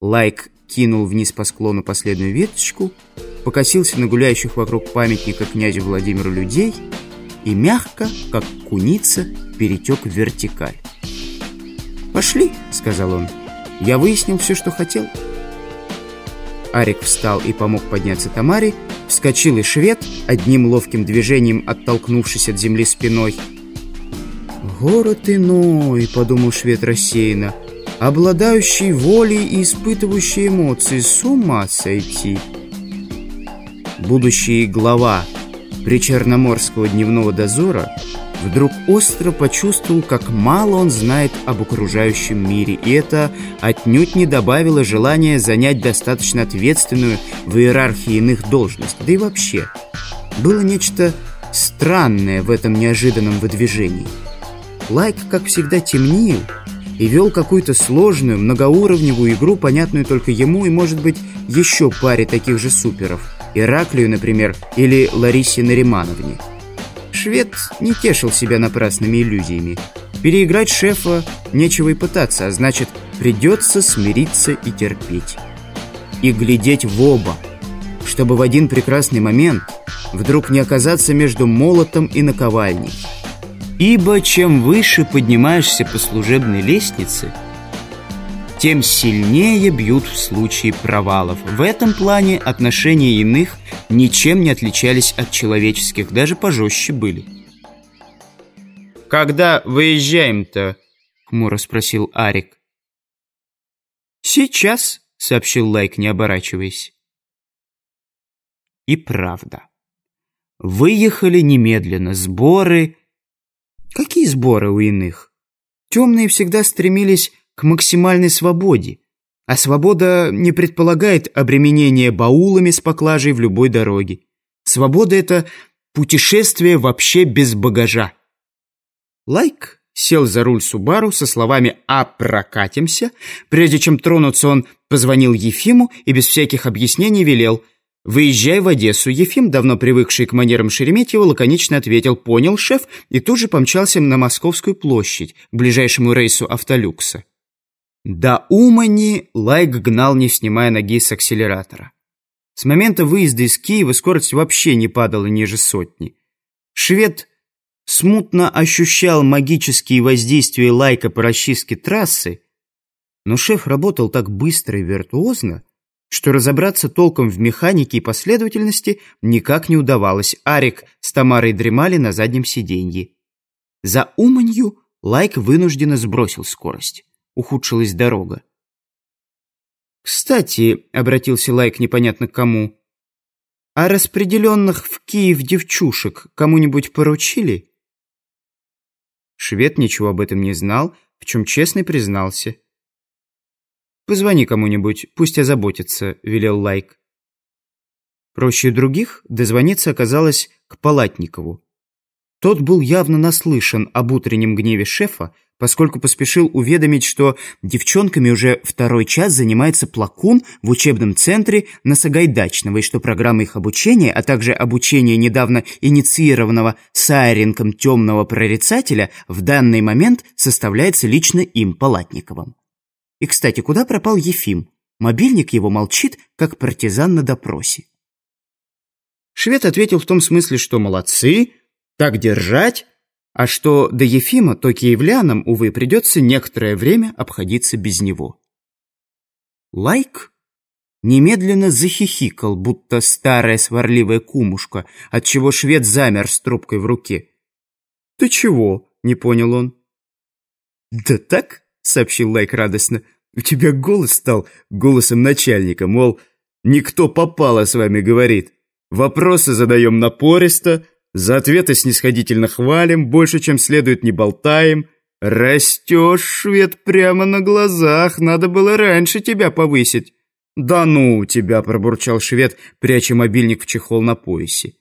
Лайк кинул вниз по склону последнюю веточку, покосился на гуляющих вокруг памятника князю Владимиру людей и мягко, как куница, перетек в вертикаль. «Пошли», — сказал он. «Я выяснил все, что хотел». Арик встал и помог подняться Тамаре, вскочил и швед, одним ловким движением оттолкнувшись от земли спиной. «Город иной», — подумал швед рассеянно, «обладающий волей и испытывающий эмоции, с ума сойти». Будущий глава Причерноморского дневного дозора вдруг остро почувствовал, как мало он знает об окружающем мире, и это отнюдь не добавило желания занять достаточно ответственную в иерархии иных должность. Да и вообще, было нечто странное в этом неожиданном выдвижении. Лайк, как всегда, темнил и вел какую-то сложную, многоуровневую игру, понятную только ему и, может быть, еще паре таких же суперов. Ираклию, например, или Ларисе Наримановне. Швед не тешил себя напрасными иллюзиями. Переиграть шефа нечего и пытаться, а значит, придется смириться и терпеть. И глядеть в оба, чтобы в один прекрасный момент вдруг не оказаться между молотом и наковальней. Ибо чем выше поднимаешься по служебной лестнице, тем сильнее бьют в случае провалов. В этом плане отношения иных ничем не отличались от человеческих, даже пожестче были. «Когда выезжаем-то?» — хмуро спросил Арик. «Сейчас», — сообщил Лайк, не оборачиваясь. И правда. Выехали немедленно. Сборы... Какие сборы у иных? Темные всегда стремились к максимальной свободе. А свобода не предполагает обременение баулами с поклажей в любой дороге. Свобода — это путешествие вообще без багажа. Лайк сел за руль Субару со словами «А прокатимся». Прежде чем тронуться, он позвонил Ефиму и без всяких объяснений велел «Выезжай в Одессу». Ефим, давно привыкший к манерам Шереметьева, лаконично ответил «Понял, шеф», и тут же помчался на Московскую площадь, к ближайшему рейсу «Автолюкса». До Умани Лайк гнал, не снимая ноги с акселератора. С момента выезда из Киева скорость вообще не падала ниже сотни. Швед смутно ощущал магические воздействия Лайка по расчистке трассы, но шеф работал так быстро и виртуозно, что разобраться толком в механике и последовательности никак не удавалось. Арик с Тамарой дремали на заднем сиденье. За Уманью Лайк вынужденно сбросил скорость ухудшилась дорога. «Кстати», — обратился Лайк непонятно к кому, «а распределенных в Киев девчушек кому-нибудь поручили?» Швед ничего об этом не знал, в чем честно признался. «Позвони кому-нибудь, пусть озаботится», — велел Лайк. Проще других дозвониться оказалось к Палатникову. Тот был явно наслышан об утреннем гневе шефа, поскольку поспешил уведомить, что девчонками уже второй час занимается плакун в учебном центре на Сагайдачного, и что программа их обучения, а также обучение недавно инициированного Сайренком темного прорицателя в данный момент составляется лично им, Палатниковым. И, кстати, куда пропал Ефим? Мобильник его молчит, как партизан на допросе. Швед ответил в том смысле, что молодцы, так держать, а что до Ефима, то киевлянам, увы, придется некоторое время обходиться без него. Лайк немедленно захихикал, будто старая сварливая кумушка, отчего швед замер с трубкой в руке. «Ты чего?» — не понял он. «Да так», — сообщил Лайк радостно, — «у тебя голос стал голосом начальника, мол, не кто попало с вами говорит. Вопросы задаем напористо, за ответы снисходительно хвалим, больше, чем следует, не болтаем. Растешь, швед, прямо на глазах, надо было раньше тебя повысить. «Да ну тебя!» – пробурчал швед, пряча мобильник в чехол на поясе.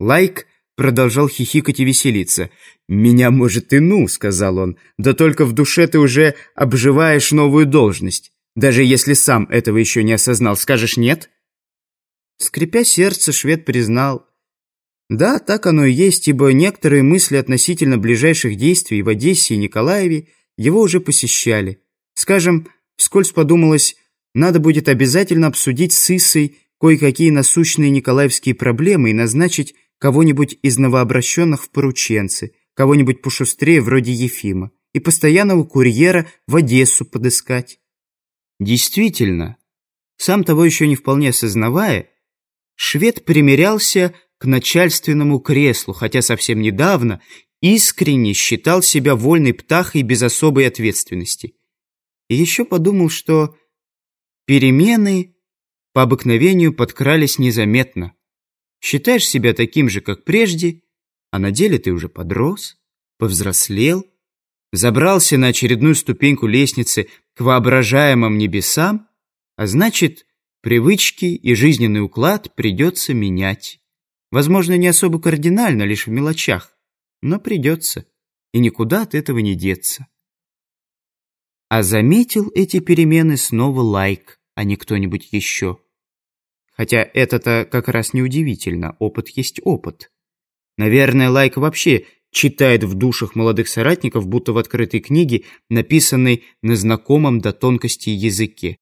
Лайк продолжал хихикать и веселиться. «Меня, может, и ну», – сказал он, – «да только в душе ты уже обживаешь новую должность. Даже если сам этого еще не осознал, скажешь «нет»?» Скрипя сердце, швед признал – да, так оно и есть, ибо некоторые мысли относительно ближайших действий в Одессе и Николаеве его уже посещали. Скажем, вскользь подумалось, надо будет обязательно обсудить с Исой кое-какие насущные николаевские проблемы и назначить кого-нибудь из новообращенных в порученцы, кого-нибудь пошустрее вроде Ефима, и постоянного курьера в Одессу подыскать. Действительно, сам того еще не вполне осознавая, швед примерялся к начальственному креслу, хотя совсем недавно искренне считал себя вольной птахой без особой ответственности. И еще подумал, что перемены по обыкновению подкрались незаметно. Считаешь себя таким же, как прежде, а на деле ты уже подрос, повзрослел, забрался на очередную ступеньку лестницы к воображаемым небесам, а значит, привычки и жизненный уклад придется менять. Возможно, не особо кардинально, лишь в мелочах, но придется, и никуда от этого не деться. А заметил эти перемены снова лайк, а не кто-нибудь еще. Хотя это-то как раз неудивительно, опыт есть опыт. Наверное, лайк вообще читает в душах молодых соратников, будто в открытой книге, написанной на знакомом до тонкости языке.